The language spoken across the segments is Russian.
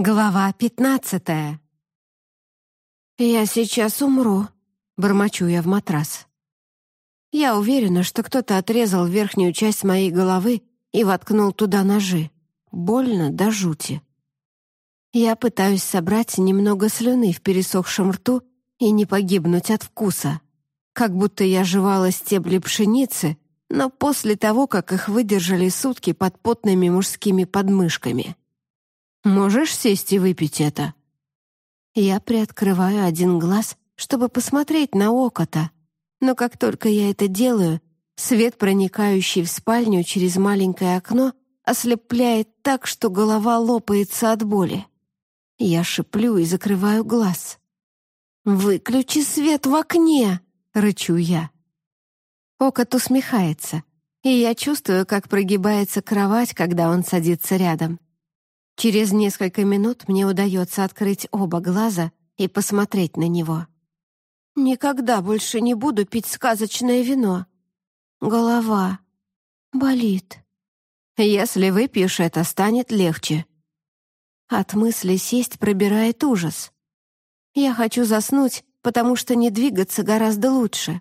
Глава пятнадцатая. «Я сейчас умру», — бормочу я в матрас. Я уверена, что кто-то отрезал верхнюю часть моей головы и воткнул туда ножи. Больно до жути. Я пытаюсь собрать немного слюны в пересохшем рту и не погибнуть от вкуса. Как будто я жевала стебли пшеницы, но после того, как их выдержали сутки под потными мужскими подмышками. Можешь сесть и выпить это?» Я приоткрываю один глаз, чтобы посмотреть на окота, но как только я это делаю, свет, проникающий в спальню через маленькое окно, ослепляет так, что голова лопается от боли. Я шиплю и закрываю глаз. «Выключи свет в окне!» — рычу я. Окот усмехается, и я чувствую, как прогибается кровать, когда он садится рядом. Через несколько минут мне удается открыть оба глаза и посмотреть на него. Никогда больше не буду пить сказочное вино. Голова болит. Если выпьешь это, станет легче. От мысли сесть пробирает ужас. Я хочу заснуть, потому что не двигаться гораздо лучше.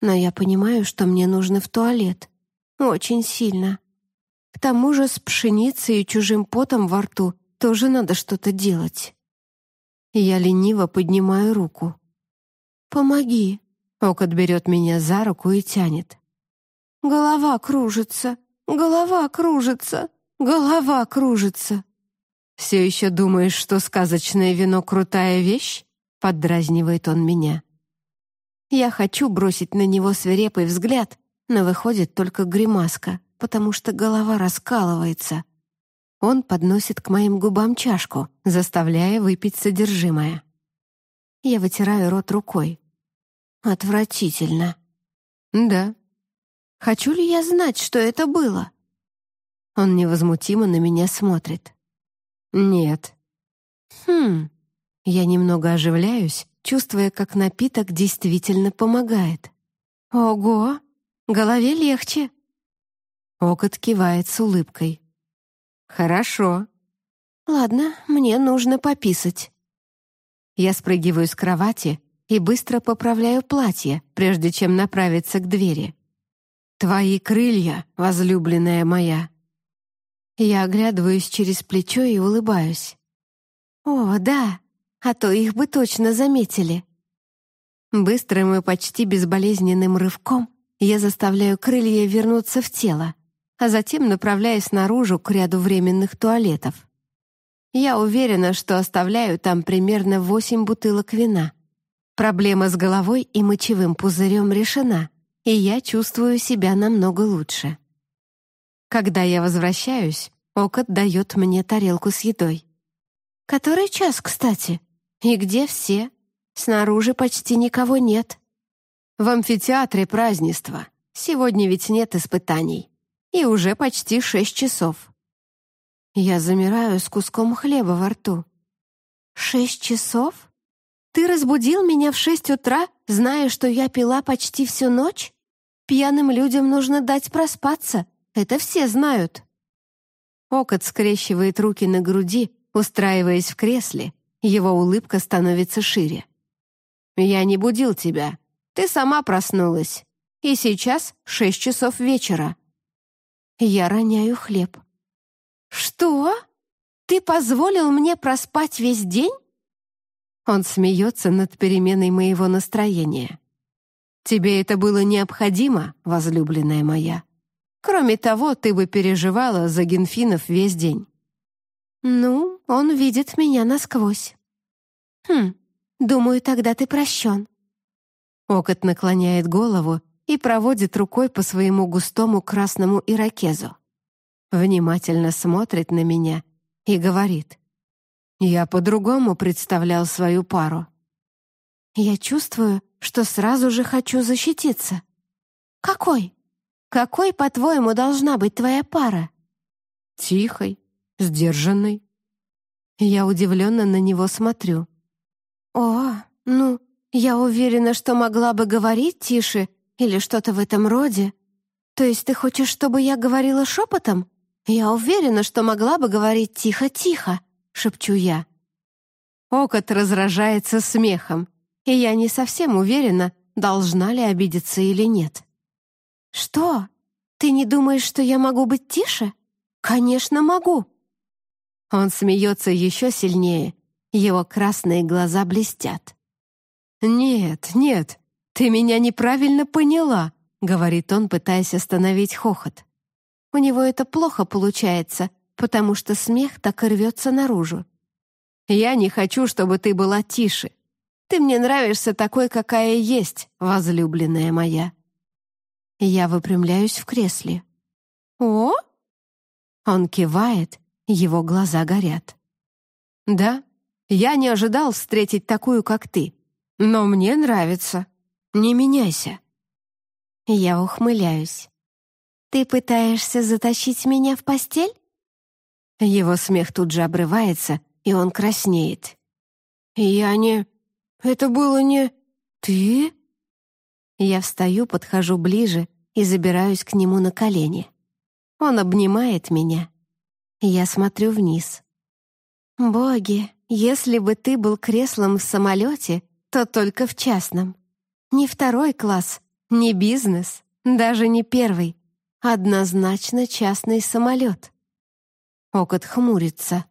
Но я понимаю, что мне нужно в туалет. Очень сильно. К тому же с пшеницей и чужим потом во рту тоже надо что-то делать. Я лениво поднимаю руку. «Помоги!» Окот берет меня за руку и тянет. «Голова кружится! Голова кружится! Голова кружится!» «Все еще думаешь, что сказочное вино — крутая вещь?» — поддразнивает он меня. Я хочу бросить на него свирепый взгляд, но выходит только гримаска потому что голова раскалывается. Он подносит к моим губам чашку, заставляя выпить содержимое. Я вытираю рот рукой. Отвратительно. Да. Хочу ли я знать, что это было? Он невозмутимо на меня смотрит. Нет. Хм. Я немного оживляюсь, чувствуя, как напиток действительно помогает. Ого, голове легче. Окот кивает с улыбкой. «Хорошо». «Ладно, мне нужно пописать». Я спрыгиваю с кровати и быстро поправляю платье, прежде чем направиться к двери. «Твои крылья, возлюбленная моя». Я оглядываюсь через плечо и улыбаюсь. «О, да, а то их бы точно заметили». Быстрым и почти безболезненным рывком я заставляю крылья вернуться в тело а затем направляясь наружу к ряду временных туалетов. Я уверена, что оставляю там примерно восемь бутылок вина. Проблема с головой и мочевым пузырем решена, и я чувствую себя намного лучше. Когда я возвращаюсь, Окот дает мне тарелку с едой. «Который час, кстати? И где все? Снаружи почти никого нет». «В амфитеатре празднество. Сегодня ведь нет испытаний», и уже почти шесть часов. Я замираю с куском хлеба во рту. «Шесть часов? Ты разбудил меня в шесть утра, зная, что я пила почти всю ночь? Пьяным людям нужно дать проспаться, это все знают». Окот скрещивает руки на груди, устраиваясь в кресле, его улыбка становится шире. «Я не будил тебя. Ты сама проснулась. И сейчас шесть часов вечера. Я роняю хлеб. «Что? Ты позволил мне проспать весь день?» Он смеется над переменой моего настроения. «Тебе это было необходимо, возлюбленная моя. Кроме того, ты бы переживала за Генфинов весь день». «Ну, он видит меня насквозь». «Хм, думаю, тогда ты прощен». Окот наклоняет голову и проводит рукой по своему густому красному ирокезу. Внимательно смотрит на меня и говорит. «Я по-другому представлял свою пару». Я чувствую, что сразу же хочу защититься. «Какой? Какой, по-твоему, должна быть твоя пара?» «Тихой, сдержанной». Я удивленно на него смотрю. «О, ну, я уверена, что могла бы говорить тише или что-то в этом роде? То есть ты хочешь, чтобы я говорила шепотом? Я уверена, что могла бы говорить тихо-тихо. шепчу я. Окот разражается смехом, и я не совсем уверена, должна ли обидеться или нет. «Что? Ты не думаешь, что я могу быть тише? Конечно, могу!» Он смеется еще сильнее, его красные глаза блестят. «Нет, нет, ты меня неправильно поняла», — говорит он, пытаясь остановить хохот. У него это плохо получается, потому что смех так и рвется наружу. «Я не хочу, чтобы ты была тише. Ты мне нравишься такой, какая есть, возлюбленная моя». Я выпрямляюсь в кресле. «О?» Он кивает, его глаза горят. «Да, я не ожидал встретить такую, как ты. Но мне нравится. Не меняйся». Я ухмыляюсь. «Ты пытаешься затащить меня в постель?» Его смех тут же обрывается, и он краснеет. «Я не... Это было не... Ты?» Я встаю, подхожу ближе и забираюсь к нему на колени. Он обнимает меня. Я смотрю вниз. «Боги, если бы ты был креслом в самолете, то только в частном. Не второй класс, не бизнес, даже не первый. Однозначно частный самолет». Окот хмурится.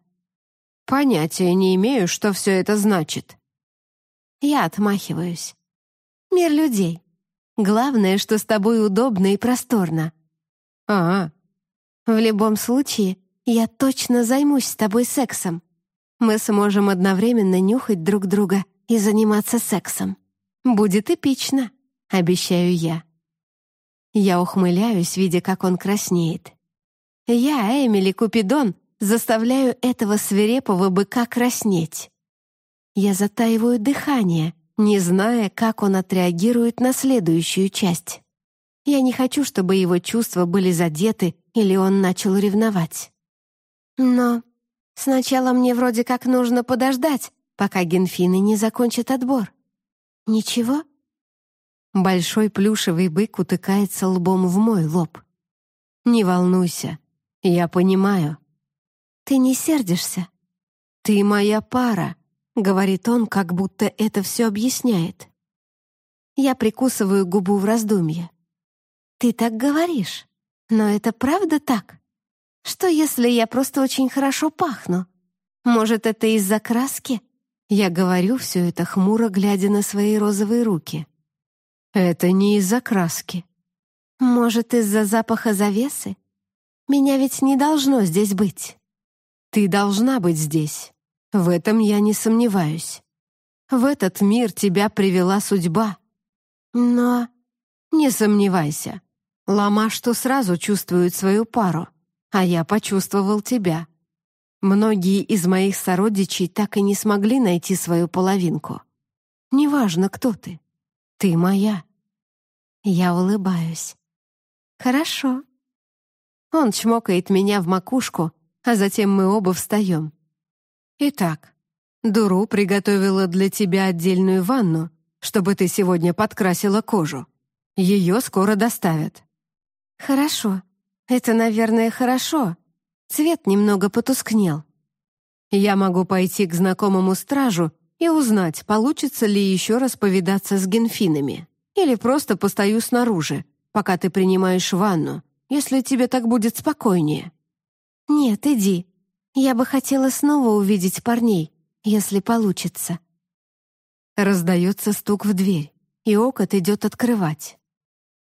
«Понятия не имею, что все это значит». Я отмахиваюсь. «Мир людей. Главное, что с тобой удобно и просторно». «А, в любом случае, я точно займусь с тобой сексом. Мы сможем одновременно нюхать друг друга и заниматься сексом. Будет эпично, обещаю я. Я ухмыляюсь, видя, как он краснеет. Я, Эмили Купидон, заставляю этого свирепого быка краснеть. Я затаиваю дыхание, не зная, как он отреагирует на следующую часть. Я не хочу, чтобы его чувства были задеты или он начал ревновать. Но сначала мне вроде как нужно подождать, пока генфины не закончат отбор. Ничего? Большой плюшевый бык утыкается лбом в мой лоб. Не волнуйся, я понимаю. Ты не сердишься? Ты моя пара, говорит он, как будто это все объясняет. Я прикусываю губу в раздумье. Ты так говоришь, но это правда так? Что, если я просто очень хорошо пахну? Может, это из-за краски? Я говорю все это хмуро, глядя на свои розовые руки. Это не из-за краски. Может, из-за запаха завесы? Меня ведь не должно здесь быть. Ты должна быть здесь. В этом я не сомневаюсь. В этот мир тебя привела судьба. Но не сомневайся. Лама что сразу чувствует свою пару а я почувствовал тебя. Многие из моих сородичей так и не смогли найти свою половинку. Неважно, кто ты. Ты моя. Я улыбаюсь. Хорошо. Он чмокает меня в макушку, а затем мы оба встаем. Итак, Дуру приготовила для тебя отдельную ванну, чтобы ты сегодня подкрасила кожу. Ее скоро доставят. Хорошо. Это, наверное, хорошо. Цвет немного потускнел. Я могу пойти к знакомому стражу и узнать, получится ли еще раз повидаться с генфинами. Или просто постою снаружи, пока ты принимаешь ванну, если тебе так будет спокойнее. Нет, иди. Я бы хотела снова увидеть парней, если получится. Раздается стук в дверь, и Окот идет открывать.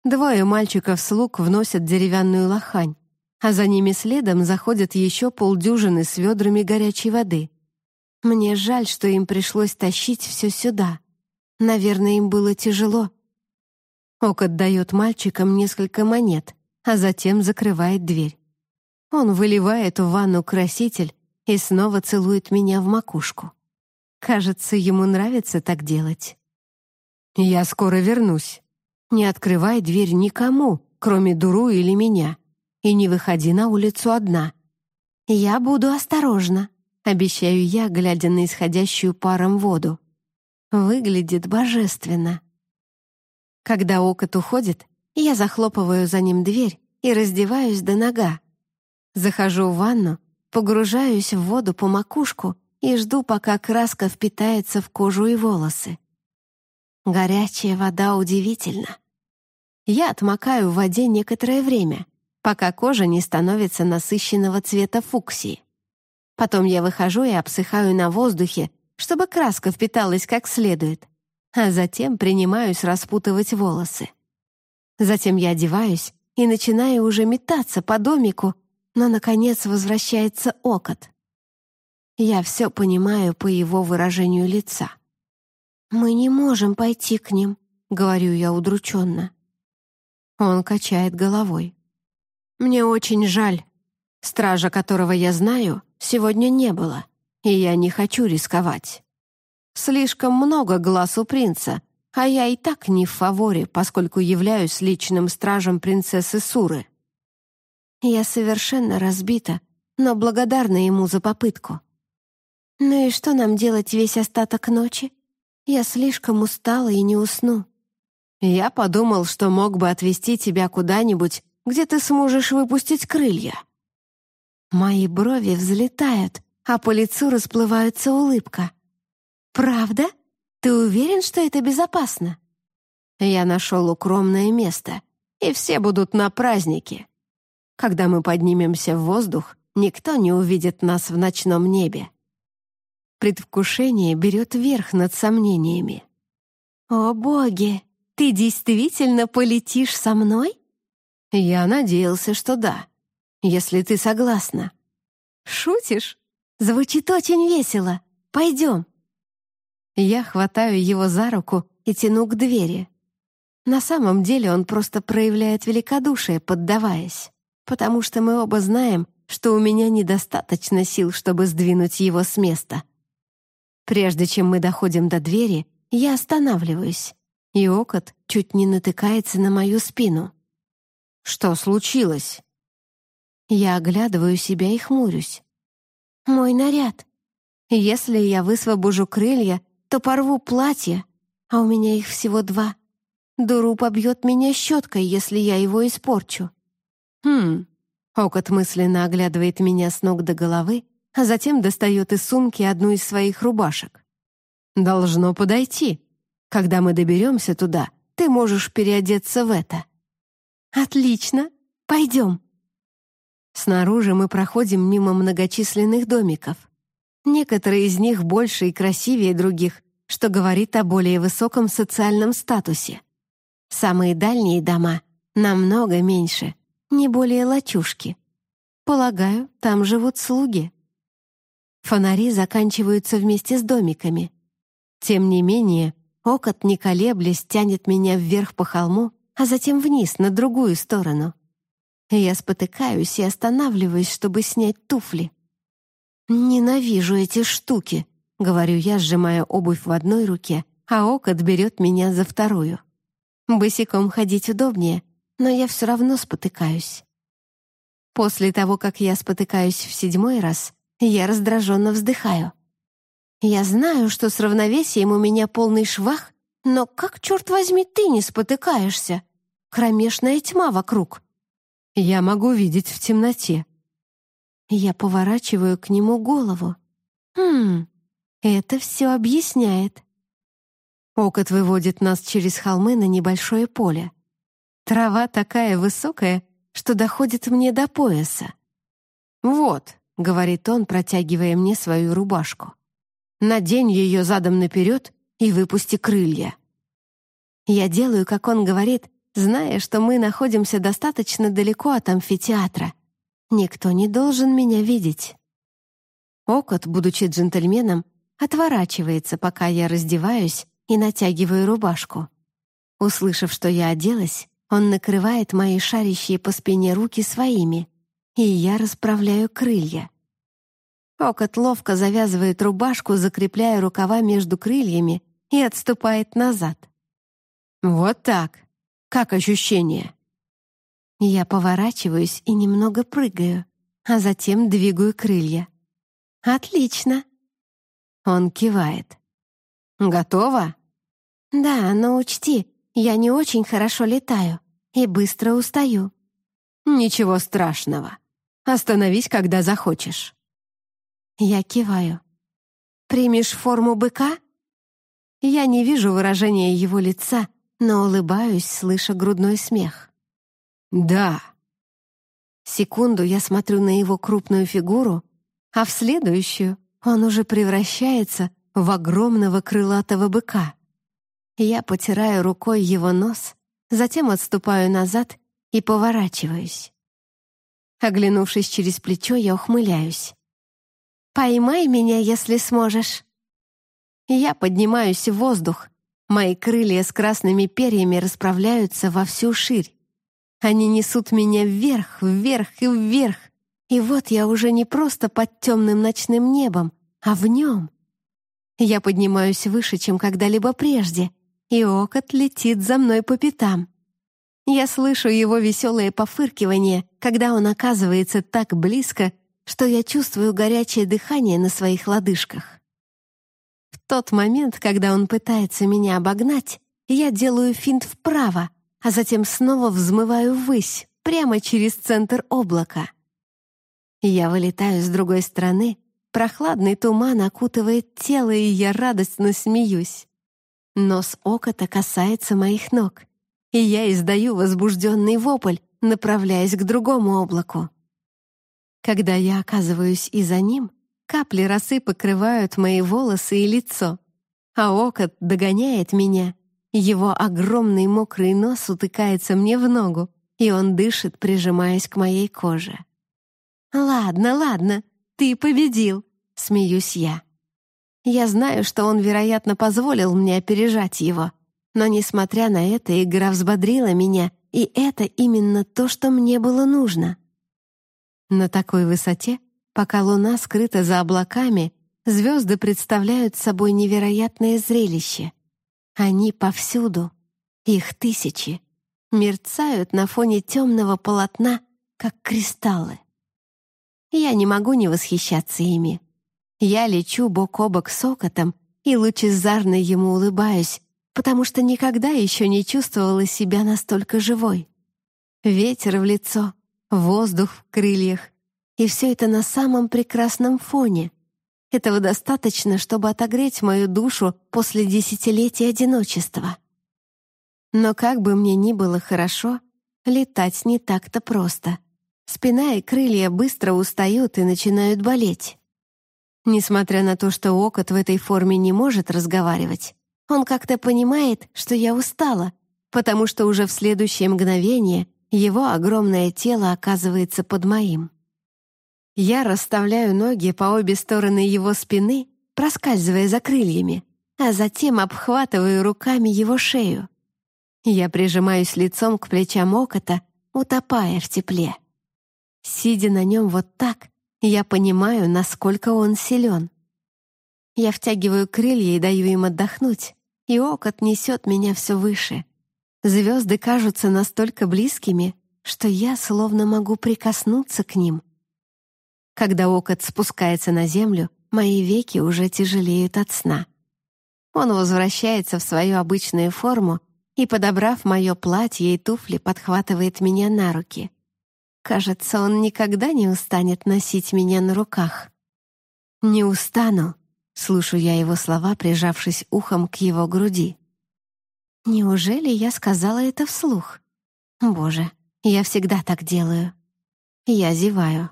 Двое мальчиков-слуг вносят деревянную лохань, а за ними следом заходят еще полдюжины с ведрами горячей воды. Мне жаль, что им пришлось тащить все сюда. Наверное, им было тяжело. Ок отдает мальчикам несколько монет, а затем закрывает дверь. Он выливает в ванну краситель и снова целует меня в макушку. Кажется, ему нравится так делать. «Я скоро вернусь», не открывай дверь никому, кроме Дуру или меня, и не выходи на улицу одна. Я буду осторожна, обещаю я, глядя на исходящую паром воду. Выглядит божественно. Когда окот уходит, я захлопываю за ним дверь и раздеваюсь до нога. Захожу в ванну, Погружаюсь в воду по макушку и жду, пока краска впитается в кожу и волосы. Горячая вода удивительна. Я отмокаю в воде некоторое время, пока кожа не становится насыщенного цвета фуксии. Потом я выхожу и обсыхаю на воздухе, чтобы краска впиталась как следует, а затем принимаюсь распутывать волосы. Затем я одеваюсь и начинаю уже метаться по домику, но, наконец, возвращается окот. Я все понимаю по его выражению лица. «Мы не можем пойти к ним», — говорю я удрученно. Он качает головой. «Мне очень жаль. Стража, которого я знаю, сегодня не было, и я не хочу рисковать. Слишком много глаз у принца, а я и так не в фаворе, поскольку являюсь личным стражем принцессы Суры. Я совершенно разбита, но благодарна ему за попытку. Ну и что нам делать весь остаток ночи? Я слишком устала и не усну. Я подумал, что мог бы отвезти тебя куда-нибудь, где ты сможешь выпустить крылья. Мои брови взлетают, а по лицу расплывается улыбка. «Правда? Ты уверен, что это безопасно?» Я нашел укромное место, и все будут на празднике. Когда мы поднимемся в воздух, никто не увидит нас в ночном небе. Предвкушение берет верх над сомнениями. «О, боги! Ты действительно полетишь со мной?» «Я надеялся, что да, если ты согласна». «Шутишь? Звучит очень весело. Пойдем». Я хватаю его за руку и тяну к двери. На самом деле он просто проявляет великодушие, поддаваясь, потому что мы оба знаем, что у меня недостаточно сил, чтобы сдвинуть его с места. Прежде чем мы доходим до двери, я останавливаюсь и окот чуть не натыкается на мою спину. «Что случилось?» Я оглядываю себя и хмурюсь. «Мой наряд. Если я высвобожу крылья, то порву платье, а у меня их всего два. Дуру побьет меня щеткой, если я его испорчу». «Хм...» Окот мысленно оглядывает меня с ног до головы, а затем достает из сумки одну из своих рубашек. «Должно подойти». Когда мы доберемся туда, ты можешь переодеться в это». «Отлично! Пойдем!» Снаружи мы проходим мимо многочисленных домиков. Некоторые из них больше и красивее других, что говорит о более высоком социальном статусе. Самые дальние дома намного меньше, не более лачушки. Полагаю, там живут слуги. Фонари заканчиваются вместе с домиками. Тем не менее, Окот, не колеблясь, тянет меня вверх по холму, а затем вниз, на другую сторону. Я спотыкаюсь и останавливаюсь, чтобы снять туфли. «Ненавижу эти штуки», — говорю я, сжимая обувь в одной руке, а Окот берет меня за вторую. Босиком ходить удобнее, но я все равно спотыкаюсь. После того, как я спотыкаюсь в седьмой раз, я раздраженно вздыхаю. Я знаю, что с равновесием у меня полный швах, но как, черт возьми, ты не спотыкаешься? Кромешная тьма вокруг. Я могу видеть в темноте. Я поворачиваю к нему голову. Хм, это все объясняет. Окот выводит нас через холмы на небольшое поле. Трава такая высокая, что доходит мне до пояса. «Вот», — говорит он, протягивая мне свою рубашку надень ее задом наперед и выпусти крылья. Я делаю, как он говорит, зная, что мы находимся достаточно далеко от амфитеатра. Никто не должен меня видеть. Окот, будучи джентльменом, отворачивается, пока я раздеваюсь и натягиваю рубашку. Услышав, что я оделась, он накрывает мои шарящие по спине руки своими, и я расправляю крылья. Окот ловко завязывает рубашку, закрепляя рукава между крыльями и отступает назад. «Вот так. Как ощущение?» Я поворачиваюсь и немного прыгаю, а затем двигаю крылья. «Отлично!» Он кивает. «Готово?» «Да, но учти, я не очень хорошо летаю и быстро устаю». «Ничего страшного. Остановись, когда захочешь». Я киваю. «Примешь форму быка?» Я не вижу выражения его лица, но улыбаюсь, слыша грудной смех. «Да». Секунду я смотрю на его крупную фигуру, а в следующую он уже превращается в огромного крылатого быка. Я потираю рукой его нос, затем отступаю назад и поворачиваюсь. Оглянувшись через плечо, я ухмыляюсь. «Поймай меня, если сможешь». Я поднимаюсь в воздух. Мои крылья с красными перьями расправляются во всю ширь. Они несут меня вверх, вверх и вверх. И вот я уже не просто под темным ночным небом, а в нем. Я поднимаюсь выше, чем когда-либо прежде, и окот летит за мной по пятам. Я слышу его веселое пофыркивание, когда он оказывается так близко, что я чувствую горячее дыхание на своих лодыжках. В тот момент, когда он пытается меня обогнать, я делаю финт вправо, а затем снова взмываю ввысь, прямо через центр облака. Я вылетаю с другой стороны, прохладный туман окутывает тело, и я радостно смеюсь. Нос окота касается моих ног, и я издаю возбужденный вопль, направляясь к другому облаку. Когда я оказываюсь и за ним, Капли росы покрывают мои волосы и лицо, а окот догоняет меня. Его огромный мокрый нос утыкается мне в ногу, и он дышит, прижимаясь к моей коже. «Ладно, ладно, ты победил», — смеюсь я. Я знаю, что он, вероятно, позволил мне опережать его, но, несмотря на это, игра взбодрила меня, и это именно то, что мне было нужно. На такой высоте Пока луна скрыта за облаками, звезды представляют собой невероятное зрелище. Они повсюду, их тысячи, мерцают на фоне темного полотна, как кристаллы. Я не могу не восхищаться ими. Я лечу бок о бок с окотом и лучезарно ему улыбаюсь, потому что никогда еще не чувствовала себя настолько живой. Ветер в лицо, воздух в крыльях, и все это на самом прекрасном фоне. Этого достаточно, чтобы отогреть мою душу после десятилетий одиночества. Но как бы мне ни было хорошо, летать не так-то просто. Спина и крылья быстро устают и начинают болеть. Несмотря на то, что Окот в этой форме не может разговаривать, он как-то понимает, что я устала, потому что уже в следующее мгновение его огромное тело оказывается под моим. Я расставляю ноги по обе стороны его спины, проскальзывая за крыльями, а затем обхватываю руками его шею. Я прижимаюсь лицом к плечам окота, утопая в тепле. Сидя на нем вот так, я понимаю, насколько он силен. Я втягиваю крылья и даю им отдохнуть, и окот несет меня все выше. Звезды кажутся настолько близкими, что я словно могу прикоснуться к ним — когда окот спускается на землю, мои веки уже тяжелеют от сна. Он возвращается в свою обычную форму и, подобрав мое платье и туфли, подхватывает меня на руки. Кажется, он никогда не устанет носить меня на руках. «Не устану», — слышу я его слова, прижавшись ухом к его груди. Неужели я сказала это вслух? Боже, я всегда так делаю. Я зеваю.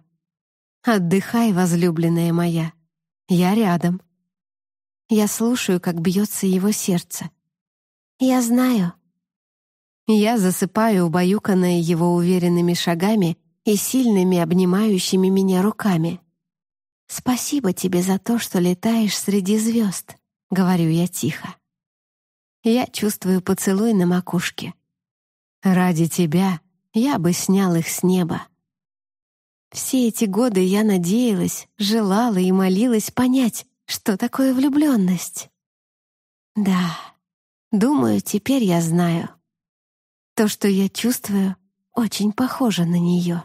Отдыхай, возлюбленная моя. Я рядом. Я слушаю, как бьется его сердце. Я знаю. Я засыпаю, убаюканная его уверенными шагами и сильными обнимающими меня руками. «Спасибо тебе за то, что летаешь среди звезд», — говорю я тихо. Я чувствую поцелуй на макушке. «Ради тебя я бы снял их с неба». Все эти годы я надеялась, желала и молилась понять, что такое влюбленность. Да, думаю, теперь я знаю. То, что я чувствую, очень похоже на нее.